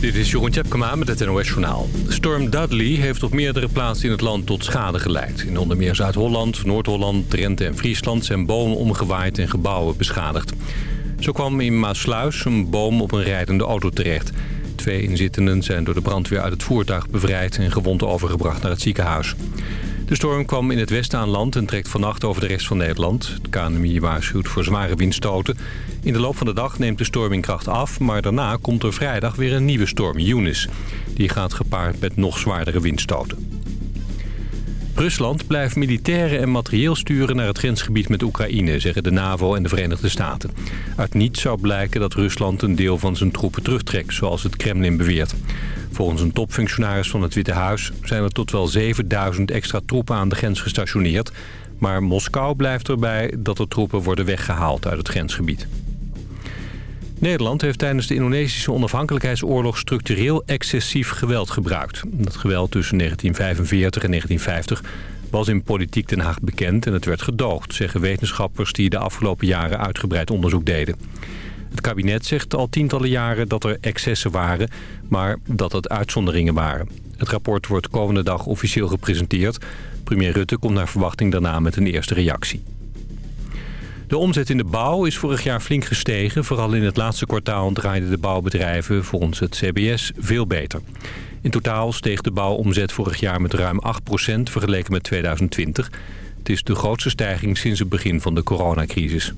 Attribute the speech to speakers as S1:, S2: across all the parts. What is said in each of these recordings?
S1: Dit is Jeroen Tjepkema met het NOS Journaal. Storm Dudley heeft op meerdere plaatsen in het land tot schade geleid. In onder meer Zuid-Holland, Noord-Holland, Drenthe en Friesland... zijn bomen omgewaaid en gebouwen beschadigd. Zo kwam in Maasluis een boom op een rijdende auto terecht. Twee inzittenden zijn door de brandweer uit het voertuig bevrijd... en gewond overgebracht naar het ziekenhuis. De storm kwam in het westen aan land en trekt vannacht over de rest van Nederland. Het KNMI waarschuwt voor zware windstoten. In de loop van de dag neemt de storm in kracht af... maar daarna komt er vrijdag weer een nieuwe storm, Eunice. Die gaat gepaard met nog zwaardere windstoten. Rusland blijft militairen en materieel sturen naar het grensgebied met Oekraïne, zeggen de NAVO en de Verenigde Staten. Uit niets zou blijken dat Rusland een deel van zijn troepen terugtrekt, zoals het Kremlin beweert. Volgens een topfunctionaris van het Witte Huis zijn er tot wel 7000 extra troepen aan de grens gestationeerd. Maar Moskou blijft erbij dat er troepen worden weggehaald uit het grensgebied. Nederland heeft tijdens de Indonesische onafhankelijkheidsoorlog structureel excessief geweld gebruikt. Dat geweld tussen 1945 en 1950 was in politiek Den Haag bekend en het werd gedoogd, zeggen wetenschappers die de afgelopen jaren uitgebreid onderzoek deden. Het kabinet zegt al tientallen jaren dat er excessen waren, maar dat het uitzonderingen waren. Het rapport wordt komende dag officieel gepresenteerd. Premier Rutte komt naar verwachting daarna met een eerste reactie. De omzet in de bouw is vorig jaar flink gestegen. Vooral in het laatste kwartaal draaiden de bouwbedrijven volgens het CBS veel beter. In totaal steeg de bouwomzet vorig jaar met ruim 8% vergeleken met 2020. Het is de grootste stijging sinds het begin van de coronacrisis.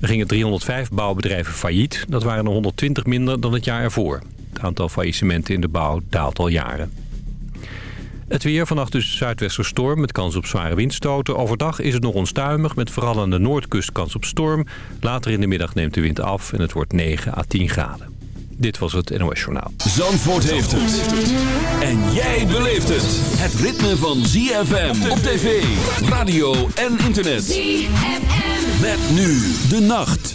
S1: Er gingen 305 bouwbedrijven failliet. Dat waren er 120 minder dan het jaar ervoor. Het aantal faillissementen in de bouw daalt al jaren. Het weer vannacht dus zuidwesterstorm met kans op zware windstoten. Overdag is het nog onstuimig met vooral aan de noordkust kans op storm. Later in de middag neemt de wind af en het wordt 9 à 10 graden. Dit was het NOS Journaal.
S2: Zandvoort heeft het. En jij beleeft het. Het ritme van ZFM op tv, radio en internet.
S3: ZFM.
S2: Met nu de nacht.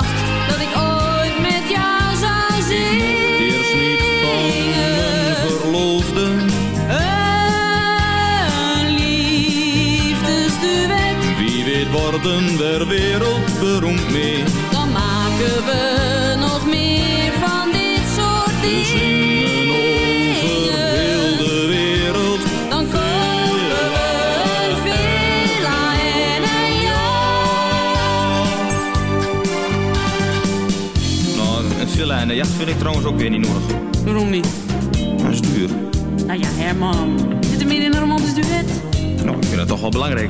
S4: worden we wereldberoemd mee.
S3: dan maken we nog meer van dit soort
S4: We
S3: dingen.
S4: zingen over heel de wereld.
S3: Dan kopen we een villa en een jacht.
S4: Nou, een villa en een jacht vind ik trouwens ook weer niet nodig.
S3: Waarom niet?
S4: Dat is duur.
S3: Nou ja, Herman. Zit er meer in een romantisch duet?
S4: Nou, ik vind dat toch wel belangrijk.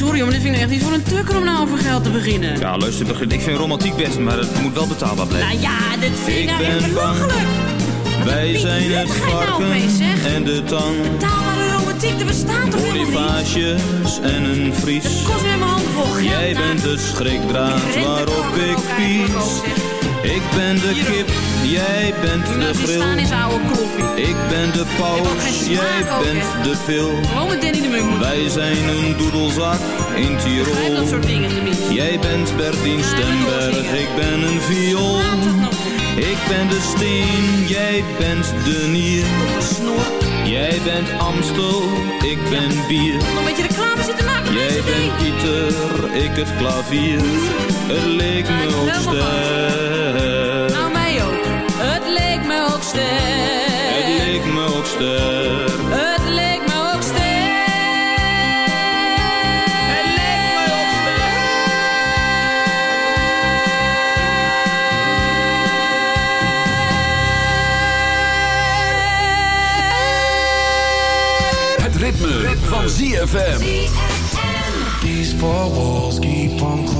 S3: Sorry, maar dit vind ik nou echt niet voor een tukker om nou over geld te beginnen.
S4: Ja, luister, ik vind romantiek best, maar het moet wel betaalbaar blijven.
S3: Nou ja, dit vind ik,
S4: Ik
S3: nou echt belachelijk.
S4: Wij zijn het
S3: nou
S4: varken
S3: zeg?
S4: en de tang.
S3: Betaalbare romantiek, er bestaat toch helemaal niet?
S4: En een vries.
S3: Het kost weer mijn handen vol.
S4: Jij
S3: nou.
S4: bent de schrikdraad waarop ik pies. Ik ben de kip, jij bent de
S3: koffie.
S4: Ik ben de paus, jij bent de pil.
S3: Danny de.
S4: Wij zijn een doedelzak in Tirol.
S3: dat soort dingen tenminste.
S4: Jij bent Bertien Stemberg, ik ben een viool. Ik ben de steen, jij bent de nier. Jij bent Amstel, ik ben bier.
S3: Nog een beetje reclame zitten maken
S4: Jij bent. Pieter, ik het klavier. Het leek me ook sterk.
S3: Leek me ook
S4: Het leek me ook sterk.
S3: Het leek me ook sterk. Het leek me ook
S2: Het ritme, van ZFM.
S5: These four walls keep on closing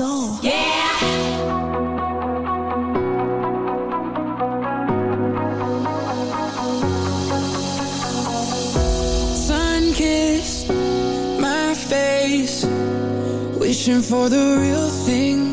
S6: Yeah.
S7: Sun kissed my face, wishing for the real thing.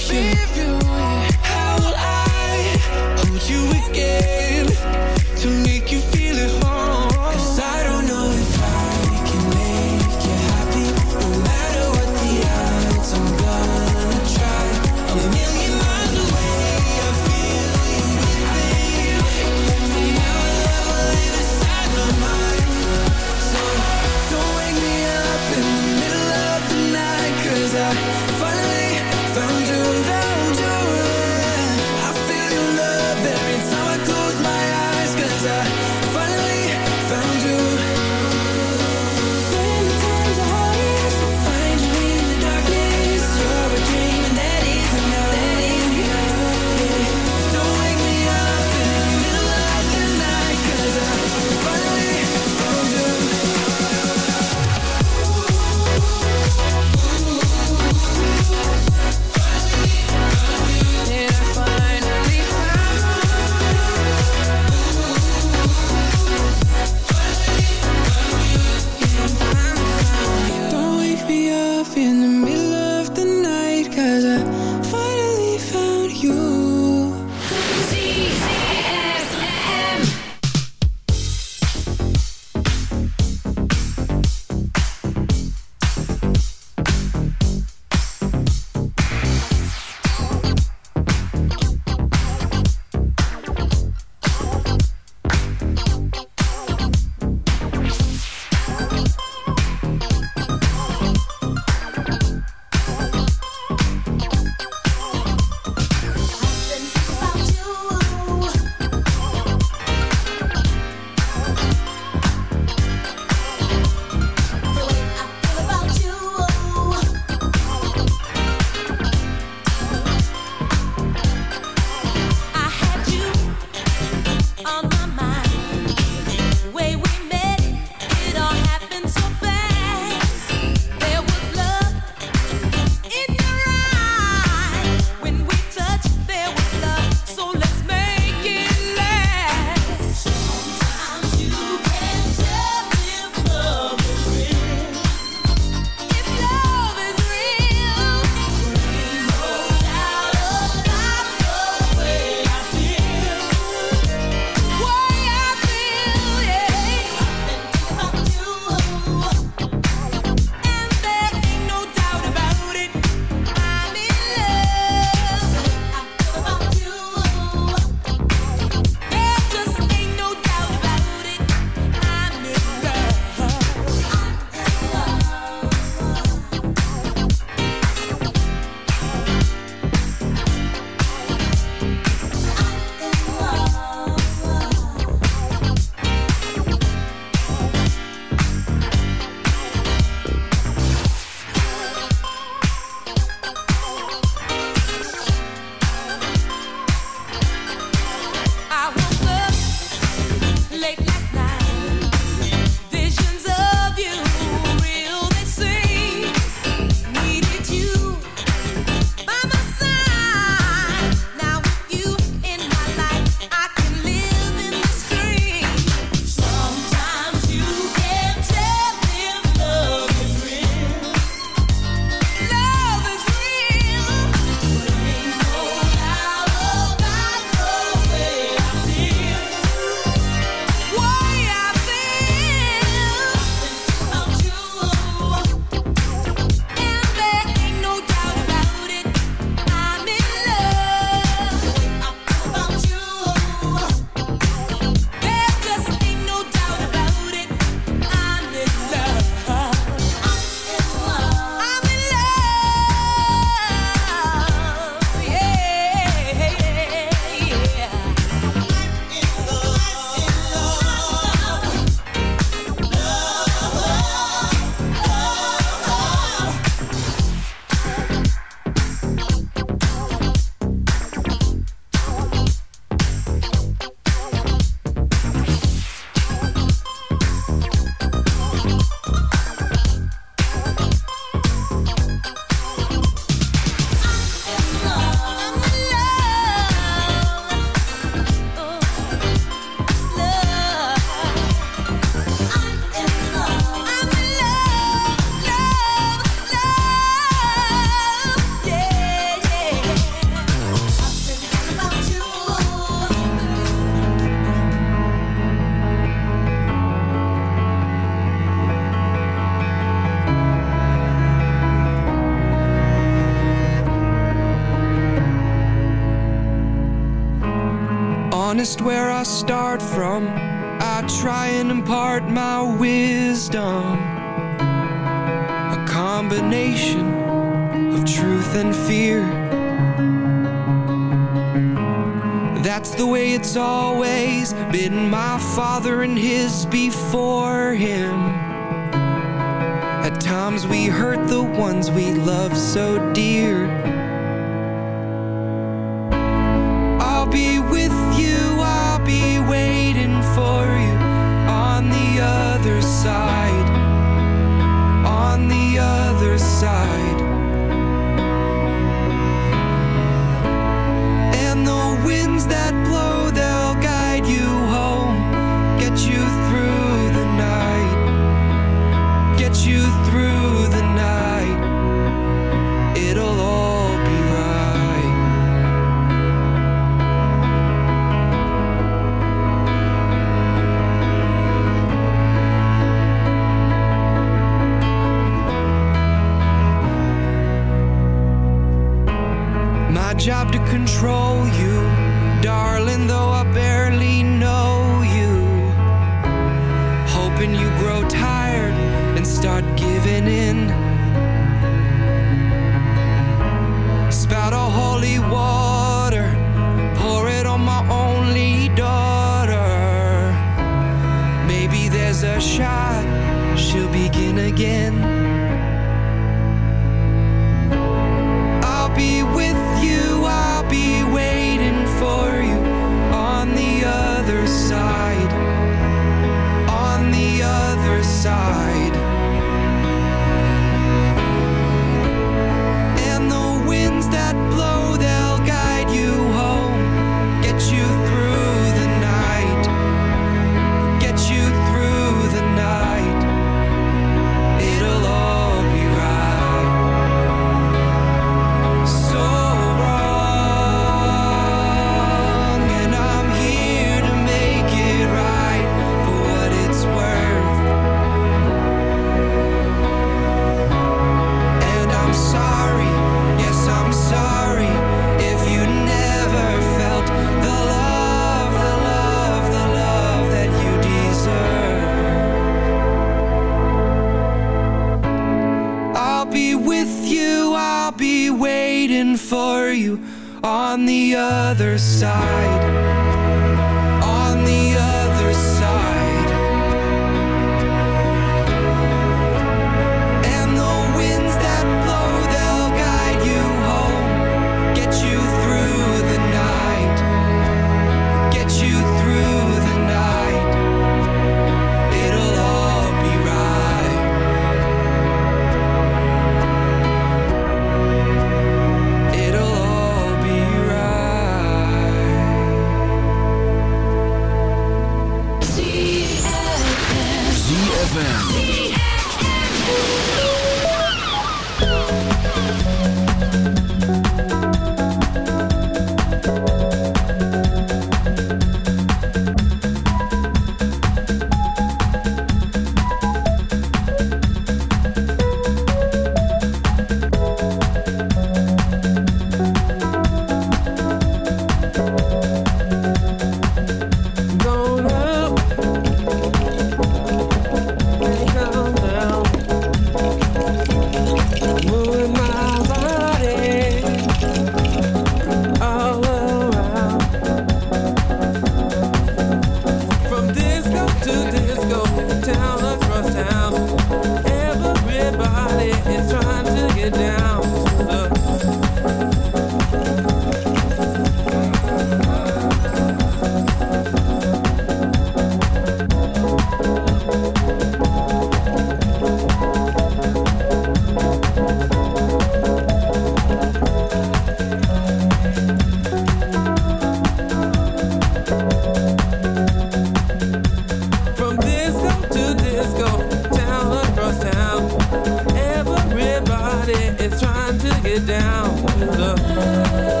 S7: me
S8: down, the.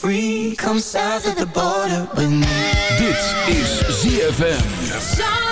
S9: free. Come south of the border with me.
S2: Dit is ZFM.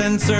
S10: sensor